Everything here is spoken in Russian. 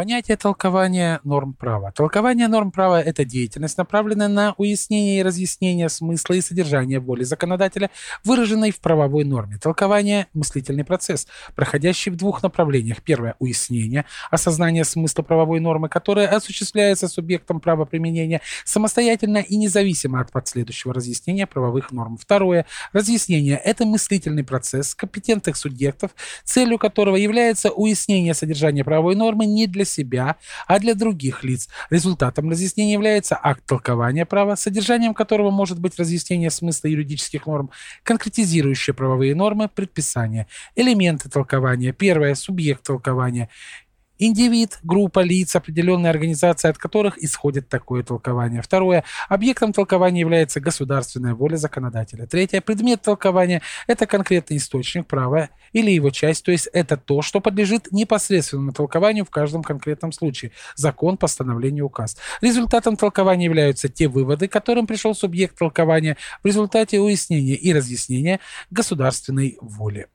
Понятие толкования норм права. Толкование норм права – это деятельность, направленная на уяснение и разъяснение смысла и содержания воли законодателя, выраженной в правовой норме. Толкование – мыслительный процесс, проходящий в двух направлениях. Первое – уяснение, осознание смысла правовой нормы, которое осуществляется субъектом правоприменения самостоятельно и независимо от последующего разъяснения правовых норм. Второе – разъяснение – это мыслительный процесс компетентных субъектов, целью которого является уяснение содержания правовой нормы не для себя, а для других лиц. Результатом разъяснения является акт толкования права, содержанием которого может быть разъяснение смысла юридических норм, конкретизирующие правовые нормы, предписания. Элементы толкования. Первое – субъект толкования. Индивид, группа лиц, определенная организация, от которых исходит такое толкование. Второе. Объектом толкования является государственная воля законодателя. Третье. Предмет толкования – это конкретный источник права или его часть, то есть это то, что подлежит непосредственному толкованию в каждом конкретном случае. Закон, постановление, указ. Результатом толкования являются те выводы, к которым пришел субъект толкования в результате уяснения и разъяснения государственной воли.